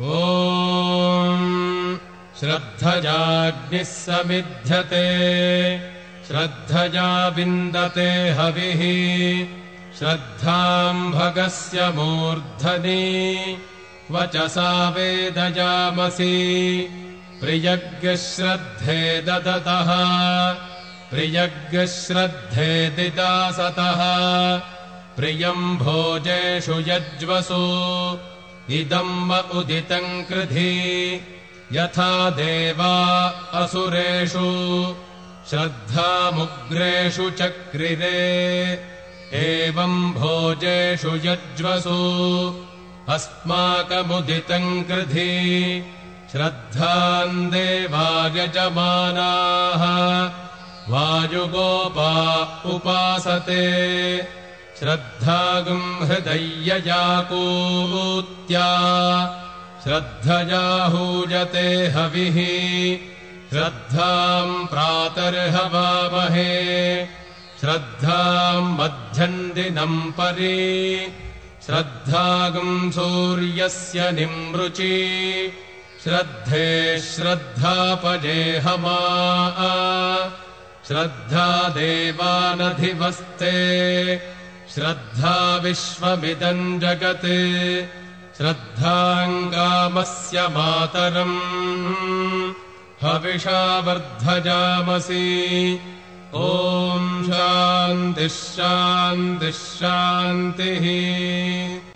ॐ श्रद्धजाग्निः समिध्यते श्रद्धजा विन्दते हविः श्रद्धाम्भगस्य मूर्धनि वचसा वेदजामसि प्रियज्ञश्रद्धे ददतः प्रियज्ञश्रद्धे दिदासतः प्रियम् भोजेषु यज्वसु इदम् उदितम् कृधि। यथा देवा असुरेषु श्रद्धामुग्रेषु चक्रिरे। एवम् भोजेषु यज्वसु अस्माकमुदितम् कृधि। श्रद्धाम् देवा यजमानाः वायुगोपा उपासते श्रद्धागुम् हृदय्यजाकूत्या श्रद्धयाहूजते हविः। श्रद्धाम् प्रातर्हवामहे। श्रद्धाम् मध्यम् दिनम् परि। श्रद्धागुम् सूर्यस्य निमृचि। श्रद्धे श्रद्धापजेहमा श्रद्धा देवानधिवस्ते श्रद्धा विश्वमिदम् जगत् श्रद्धाङ्गामस्य मातरम्। हविषा वर्धजामसि ॐ शान्तिः शान्तिः शान्तिः